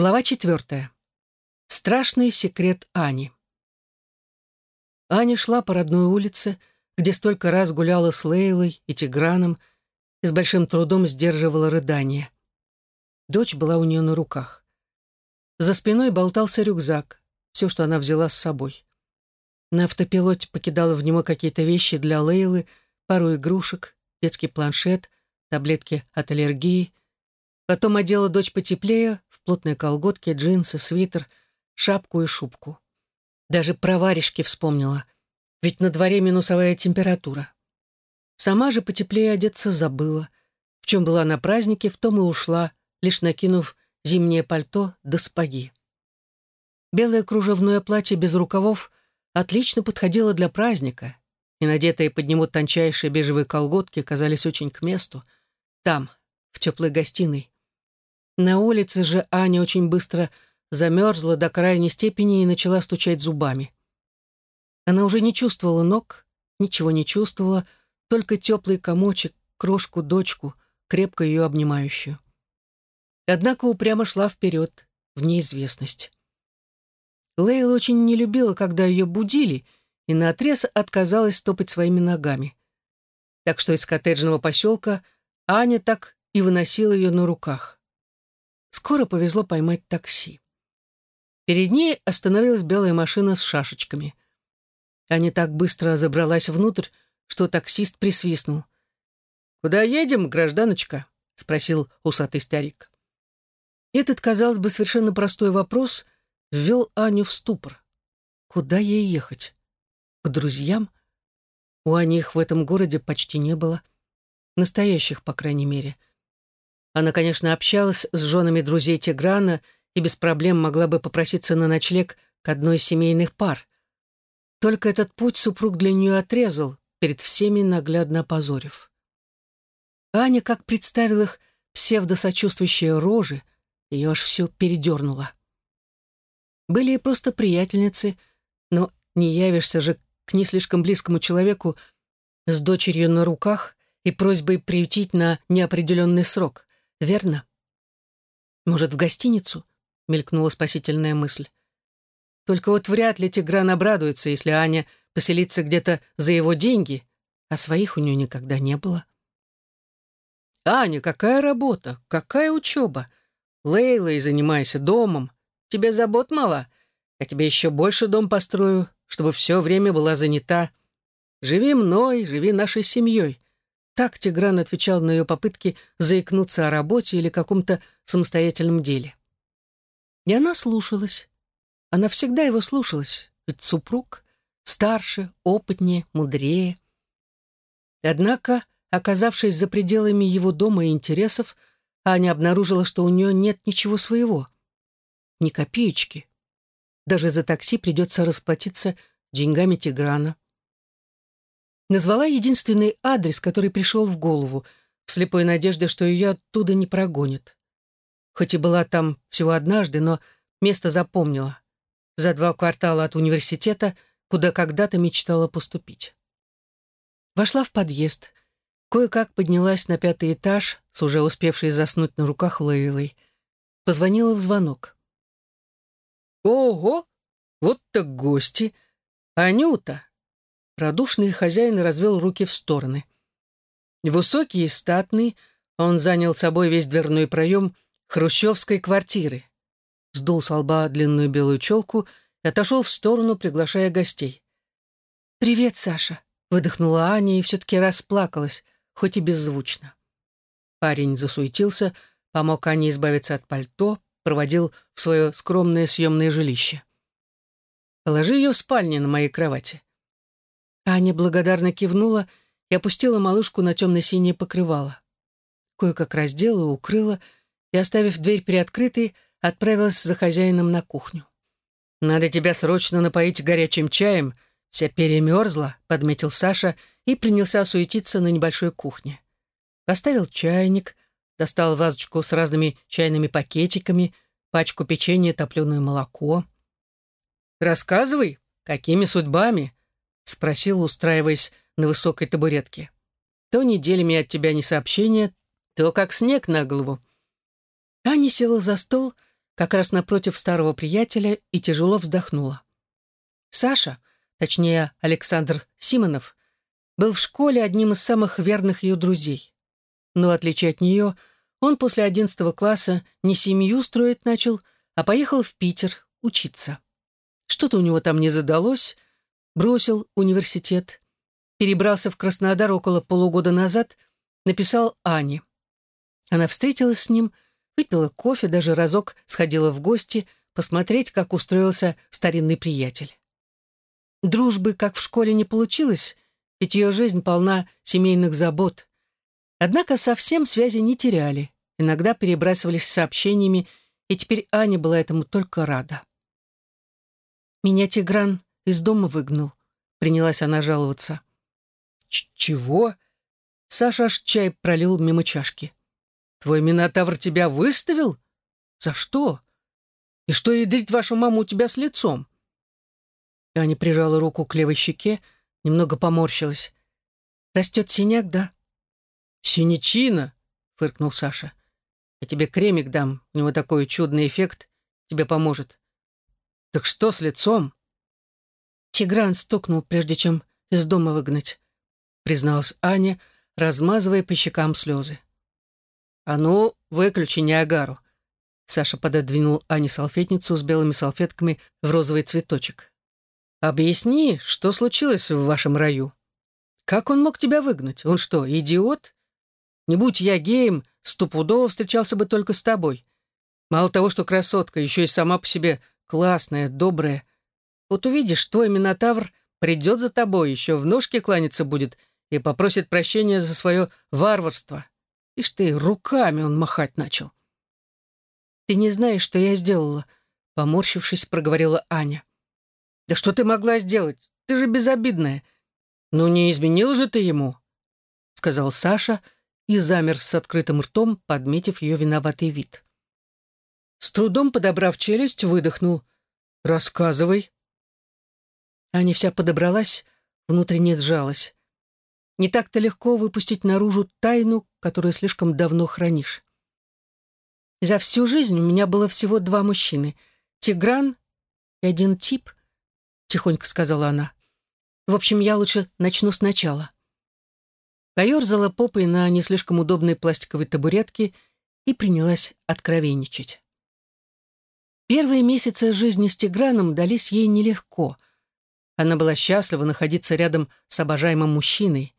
Глава четвертая. Страшный секрет Ани. Аня шла по родной улице, где столько раз гуляла с Лейлой и Тиграном, и с большим трудом сдерживала рыдание. Дочь была у нее на руках. За спиной болтался рюкзак, все, что она взяла с собой. На автопилоте покидала в него какие-то вещи для Лейлы, пару игрушек, детский планшет, таблетки от аллергии. Потом одела дочь потеплее, в плотные колготки, джинсы, свитер, шапку и шубку. Даже про варежки вспомнила, ведь на дворе минусовая температура. Сама же потеплее одеться забыла. В чем была на празднике, в том и ушла, лишь накинув зимнее пальто до спаги. Белое кружевное платье без рукавов отлично подходило для праздника, и надетые под него тончайшие бежевые колготки казались очень к месту. Там, в теплой гостиной. На улице же Аня очень быстро замерзла до крайней степени и начала стучать зубами. Она уже не чувствовала ног, ничего не чувствовала, только теплый комочек, крошку-дочку, крепко ее обнимающую. Однако упрямо шла вперед, в неизвестность. Лейла очень не любила, когда ее будили, и наотрез отказалась топать своими ногами. Так что из коттеджного поселка Аня так и выносила ее на руках. Скоро повезло поймать такси. Перед ней остановилась белая машина с шашечками. Аня так быстро забралась внутрь, что таксист присвистнул. «Куда едем, гражданочка?» — спросил усатый старик. Этот, казалось бы, совершенно простой вопрос ввел Аню в ступор. Куда ей ехать? К друзьям? У Ани их в этом городе почти не было. Настоящих, по крайней мере. Она, конечно, общалась с женами друзей Тиграна и без проблем могла бы попроситься на ночлег к одной из семейных пар. Только этот путь супруг для нее отрезал, перед всеми наглядно опозорив. Аня, как представил их псевдосочувствующие рожи, ее аж все передернуло. Были и просто приятельницы, но не явишься же к не слишком близкому человеку с дочерью на руках и просьбой приютить на неопределенный срок, верно? Может, в гостиницу? Мелькнула спасительная мысль. Только вот вряд ли Тигран обрадуется, если Аня поселится где-то за его деньги, а своих у нее никогда не было. «Аня, какая работа? Какая учеба? И занимайся домом. Тебе забот мало? Я тебе еще больше дом построю, чтобы все время была занята. Живи мной, живи нашей семьей». Так Тигран отвечал на ее попытки заикнуться о работе или каком-то самостоятельном деле. И она слушалась. Она всегда его слушалась, ведь супруг старше, опытнее, мудрее. Однако, оказавшись за пределами его дома и интересов, Аня обнаружила, что у нее нет ничего своего — ни копеечки. Даже за такси придется расплатиться деньгами Тиграна. Назвала единственный адрес, который пришел в голову, в слепой надежде, что ее оттуда не прогонят. Хоть и была там всего однажды, но место запомнила. За два квартала от университета, куда когда-то мечтала поступить. Вошла в подъезд. Кое-как поднялась на пятый этаж с уже успевшей заснуть на руках Лейлой. Позвонила в звонок. «Ого! Вот так гости! Анюта!» Радушный хозяин развел руки в стороны. Высокий и статный, он занял собой весь дверной проем хрущевской квартиры. Сдул с лба длинную белую челку и отошел в сторону, приглашая гостей. «Привет, Саша!» — выдохнула Аня и все-таки расплакалась, хоть и беззвучно. Парень засуетился, помог Ане избавиться от пальто, проводил в свое скромное съемное жилище. «Положи ее в спальне на моей кровати». Аня благодарно кивнула и опустила малышку на темно-синее покрывало. Кое-как раздела, укрыла и, оставив дверь приоткрытой, отправилась за хозяином на кухню. «Надо тебя срочно напоить горячим чаем, вся перемерзла», — подметил Саша и принялся суетиться на небольшой кухне. Поставил чайник, достал вазочку с разными чайными пакетиками, пачку печенья, топленое молоко. «Рассказывай, какими судьбами?» — спросил, устраиваясь на высокой табуретке. «То неделями от тебя не сообщения, то как снег на голову». Аня села за стол, как раз напротив старого приятеля, и тяжело вздохнула. Саша, точнее Александр Симонов, был в школе одним из самых верных ее друзей. Но, в отличие от нее, он после одиннадцатого класса не семью строить начал, а поехал в Питер учиться. Что-то у него там не задалось, бросил университет, перебрался в Краснодар около полугода назад, написал Ане. Она встретилась с ним, выпила кофе, даже разок сходила в гости, посмотреть, как устроился старинный приятель. Дружбы, как в школе, не получилось, ведь ее жизнь полна семейных забот. Однако совсем связи не теряли, иногда перебрасывались сообщениями, и теперь Аня была этому только рада. «Меня Тигран из дома выгнал», — принялась она жаловаться. Ч «Чего?» Саша аж чай пролил мимо чашки. «Твой Минотавр тебя выставил? За что? И что ядрить вашу маму у тебя с лицом?» Аня прижала руку к левой щеке, немного поморщилась. «Растет синяк, да?» «Синячина!» — фыркнул Саша. «Я тебе кремик дам, у него такой чудный эффект, тебе поможет». «Так что с лицом?» Тигран стукнул, прежде чем из дома выгнать, призналась Аня, размазывая по щекам слезы. «А ну, выключи Ниагару!» Саша пододвинул Ане салфетницу с белыми салфетками в розовый цветочек. «Объясни, что случилось в вашем раю? Как он мог тебя выгнать? Он что, идиот? Не будь я геем, стопудово встречался бы только с тобой. Мало того, что красотка, еще и сама по себе классная, добрая. Вот увидишь, твой Минотавр придет за тобой, еще в ножке кланяться будет и попросит прощения за свое варварство. Ишь ты, руками он махать начал. «Ты не знаешь, что я сделала», — поморщившись, проговорила Аня. «Да что ты могла сделать? Ты же безобидная. Ну не изменил же ты ему», — сказал Саша и замер с открытым ртом, подметив ее виноватый вид. С трудом подобрав челюсть, выдохнул. «Рассказывай». Аня вся подобралась, внутренне сжалась. Не так-то легко выпустить наружу тайну, которую слишком давно хранишь. За всю жизнь у меня было всего два мужчины — Тигран и один тип, — тихонько сказала она. В общем, я лучше начну сначала. Поерзала попой на не слишком удобной пластиковой табуретке и принялась откровенничать. Первые месяцы жизни с Тиграном дались ей нелегко. Она была счастлива находиться рядом с обожаемым мужчиной.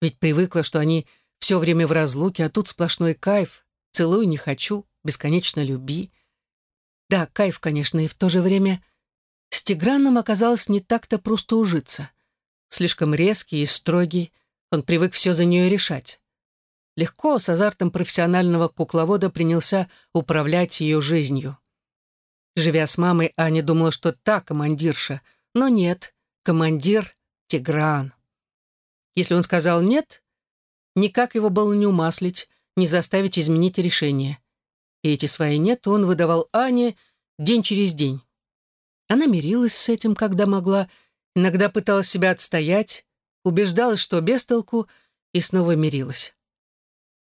Ведь привыкла, что они все время в разлуке, а тут сплошной кайф. Целуй не хочу, бесконечно люби. Да, кайф, конечно, и в то же время с Тиграном оказалось не так-то просто ужиться. Слишком резкий и строгий, он привык все за нее решать. Легко, с азартом профессионального кукловода принялся управлять ее жизнью. Живя с мамой, Аня думала, что та командирша, но нет, командир — Тигран. Если он сказал «нет», никак его было не умаслить, не заставить изменить решение. И эти свои «нет» он выдавал Ане день через день. Она мирилась с этим, когда могла, иногда пыталась себя отстоять, убеждалась, что без толку, и снова мирилась.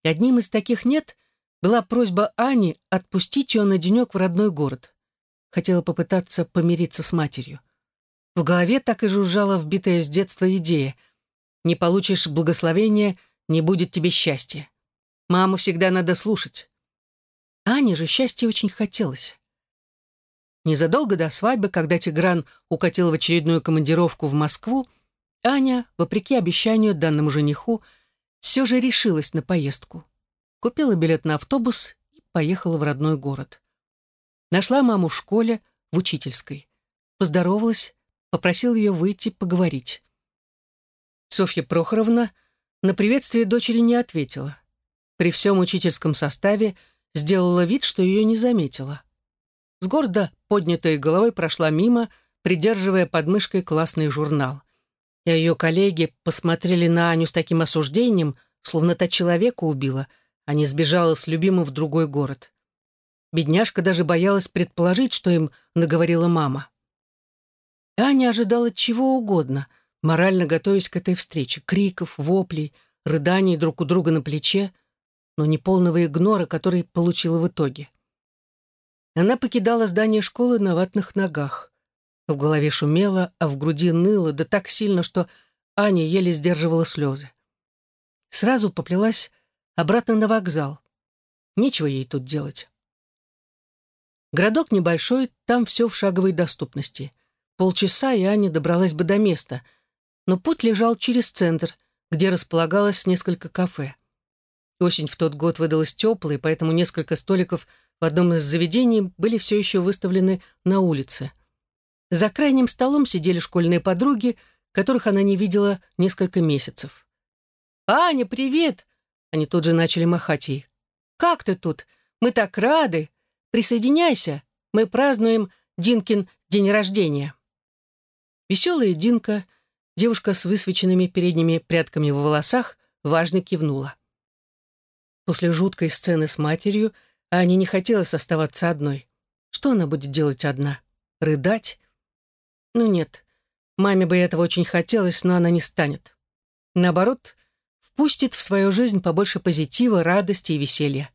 Одним из таких «нет» была просьба Ани отпустить ее на денек в родной город. Хотела попытаться помириться с матерью. В голове так и жужжала вбитая с детства идея — не получишь благословения, не будет тебе счастья. Маму всегда надо слушать. Ане же счастья очень хотелось. Незадолго до свадьбы, когда Тигран укатил в очередную командировку в Москву, Аня, вопреки обещанию данному жениху, все же решилась на поездку. Купила билет на автобус и поехала в родной город. Нашла маму в школе, в учительской. Поздоровалась, попросил ее выйти поговорить. Софья Прохоровна на приветствие дочери не ответила. При всем учительском составе сделала вид, что ее не заметила. С гордо поднятой головой прошла мимо, придерживая под мышкой классный журнал. И ее коллеги посмотрели на Аню с таким осуждением, словно та человека убила, а не сбежала с любимым в другой город. Бедняжка даже боялась предположить, что им наговорила мама. Аня ожидала чего угодно — морально готовясь к этой встрече, криков, воплей, рыданий друг у друга на плече, но не полного игнора, который получила в итоге. Она покидала здание школы на ватных ногах. В голове шумело, а в груди ныло, да так сильно, что Аня еле сдерживала слезы. Сразу поплелась обратно на вокзал. Нечего ей тут делать. Городок небольшой, там все в шаговой доступности. Полчаса, и Аня добралась бы до места. Но путь лежал через центр, где располагалось несколько кафе. Осень в тот год выдалась теплой, поэтому несколько столиков в одном из заведений были все еще выставлены на улице. За крайним столом сидели школьные подруги, которых она не видела несколько месяцев. «Аня, привет!» Они тут же начали махать ей. «Как ты тут? Мы так рады! Присоединяйся! Мы празднуем Динкин день рождения!» Веселая Динка, девушка с высвеченными передними прядками в волосах, важно кивнула. После жуткой сцены с матерью Ане не хотелось оставаться одной. Что она будет делать одна? Рыдать? Ну нет, маме бы этого очень хотелось, но она не станет. Наоборот, впустит в свою жизнь побольше позитива, радости и веселья.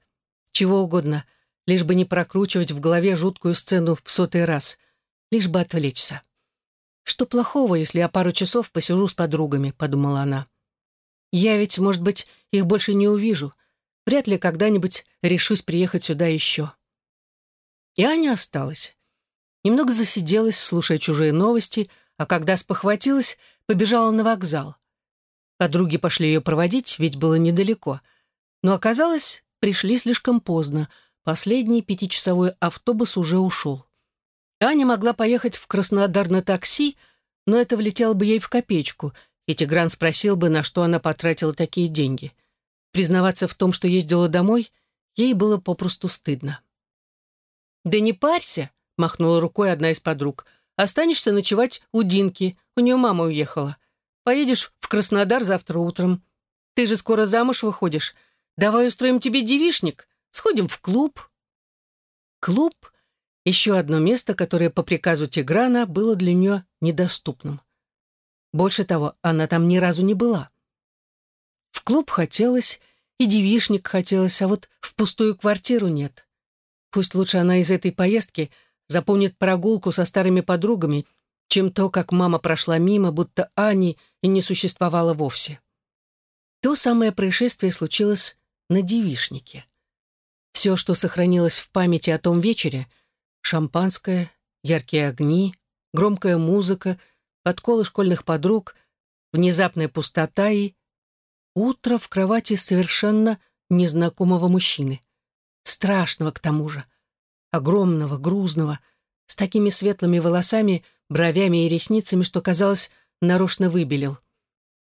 Чего угодно, лишь бы не прокручивать в голове жуткую сцену в сотый раз, лишь бы отвлечься. «Что плохого, если я пару часов посижу с подругами?» — подумала она. «Я ведь, может быть, их больше не увижу, Вряд ли когда-нибудь решусь приехать сюда еще. И Аня осталась. Немного засиделась, слушая чужие новости, а когда спохватилась, побежала на вокзал. Подруги пошли ее проводить, ведь было недалеко. Но оказалось, пришли слишком поздно. Последний пятичасовой автобус уже ушел. Аня могла поехать в Краснодар на такси, но это влетело бы ей в копеечку, и Тигран спросил бы, на что она потратила такие деньги. Признаваться в том, что ездила домой, ей было попросту стыдно. «Да не парься», — махнула рукой одна из подруг. «Останешься ночевать у Динки, у нее мама уехала. Поедешь в Краснодар завтра утром. Ты же скоро замуж выходишь. Давай устроим тебе девишник, сходим в клуб». Клуб — еще одно место, которое по приказу Тиграна было для нее недоступным. Больше того, она там ни разу не была. В клуб хотелось, и девишник хотелось, а вот в пустую квартиру нет. Пусть лучше она из этой поездки запомнит прогулку со старыми подругами, чем то, как мама прошла мимо, будто Ани и не существовало вовсе. То самое происшествие случилось на девишнике. Все, что сохранилось в памяти о том вечере — шампанское, яркие огни, громкая музыка, подколы школьных подруг, внезапная пустота и Утро в кровати совершенно незнакомого мужчины. Страшного к тому же. Огромного, грузного, с такими светлыми волосами, бровями и ресницами, что, казалось, нарочно выбелил.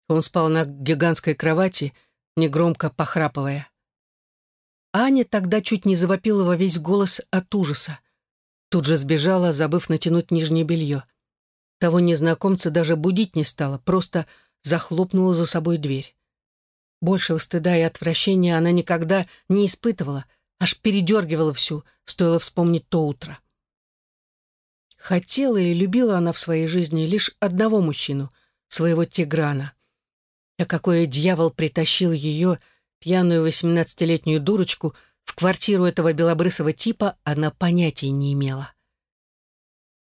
Он спал на гигантской кровати, негромко похрапывая. Аня тогда чуть не завопила во весь голос от ужаса. Тут же сбежала, забыв натянуть нижнее белье. Того незнакомца даже будить не стала, просто захлопнула за собой дверь. Большего стыда и отвращения она никогда не испытывала, аж передергивала всю, стоило вспомнить то утро. Хотела и любила она в своей жизни лишь одного мужчину, своего Тиграна. А какой дьявол притащил ее, пьяную восемнадцатилетнюю дурочку, в квартиру этого белобрысого типа, она понятия не имела.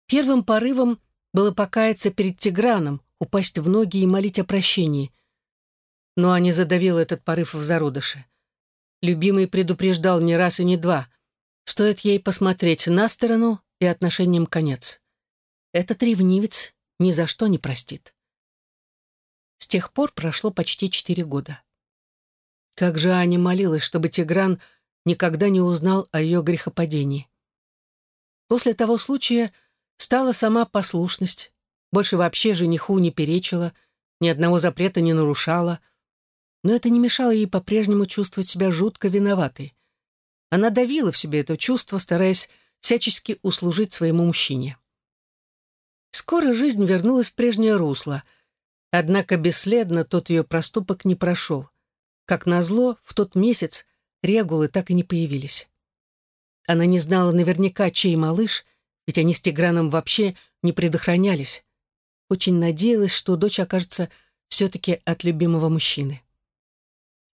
Первым порывом было покаяться перед Тиграном, упасть в ноги и молить о прощении — но Аня задавила этот порыв в зародыше. Любимый предупреждал не раз и не два. Стоит ей посмотреть на сторону, и отношениям конец. Этот ревнивец ни за что не простит. С тех пор прошло почти четыре года. Как же Аня молилась, чтобы Тигран никогда не узнал о ее грехопадении. После того случая стала сама послушность, больше вообще жениху не перечила, ни одного запрета не нарушала — но это не мешало ей по-прежнему чувствовать себя жутко виноватой. Она давила в себе это чувство, стараясь всячески услужить своему мужчине. Скоро жизнь вернулась в прежнее русло, однако бесследно тот ее проступок не прошел. Как назло, в тот месяц регулы так и не появились. Она не знала наверняка, чей малыш, ведь они с Тиграном вообще не предохранялись. Очень надеялась, что дочь окажется все-таки от любимого мужчины.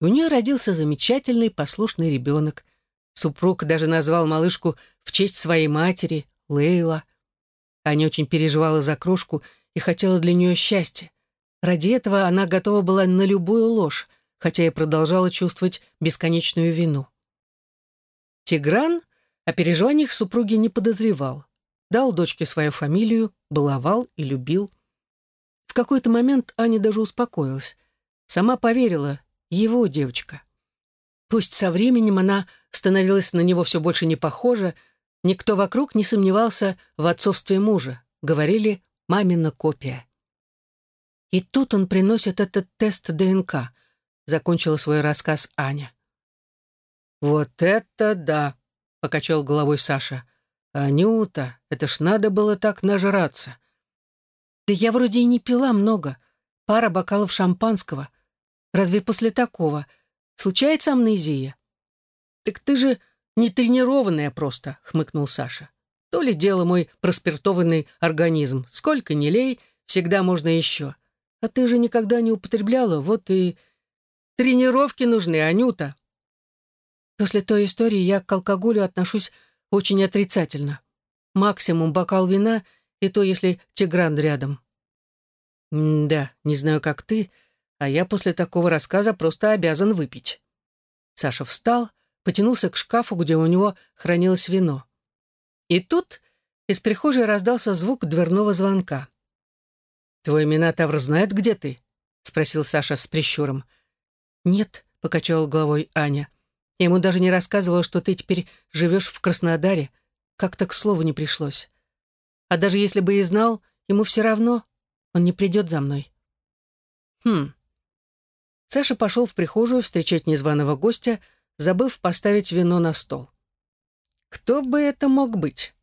У нее родился замечательный, послушный ребенок. Супруг даже назвал малышку в честь своей матери, Лейла. Аня очень переживала за крошку и хотела для нее счастья. Ради этого она готова была на любую ложь, хотя и продолжала чувствовать бесконечную вину. Тигран о переживаниях супруги не подозревал. Дал дочке свою фамилию, баловал и любил. В какой-то момент Аня даже успокоилась. Сама поверила, его девочка. Пусть со временем она становилась на него все больше не похожа, никто вокруг не сомневался в отцовстве мужа. Говорили «мамина копия». И тут он приносит этот тест ДНК, закончила свой рассказ Аня. «Вот это да!» — покачал головой Саша. «Анюта, это ж надо было так нажраться!» «Да я вроде и не пила много. Пара бокалов шампанского. Разве после такого случается амнезия?» «Так ты же не тренированная просто», — хмыкнул Саша. «То ли дело мой проспиртованный организм. Сколько не лей, всегда можно еще. А ты же никогда не употребляла, вот и...» «Тренировки нужны, Анюта», После той истории я к алкоголю отношусь очень отрицательно. Максимум бокал вина, и то, если Тигран рядом. М да, не знаю, как ты, а я после такого рассказа просто обязан выпить. Саша встал, потянулся к шкафу, где у него хранилось вино. И тут из прихожей раздался звук дверного звонка. «Твой Минотавр знает, где ты?» — спросил Саша с прищуром. «Нет», — покачала головой Аня. Я ему даже не рассказывала, что ты теперь живешь в Краснодаре. Как-то к слову не пришлось. А даже если бы и знал, ему все равно, он не придет за мной. Хм. Саша пошел в прихожую встречать незваного гостя, забыв поставить вино на стол. Кто бы это мог быть?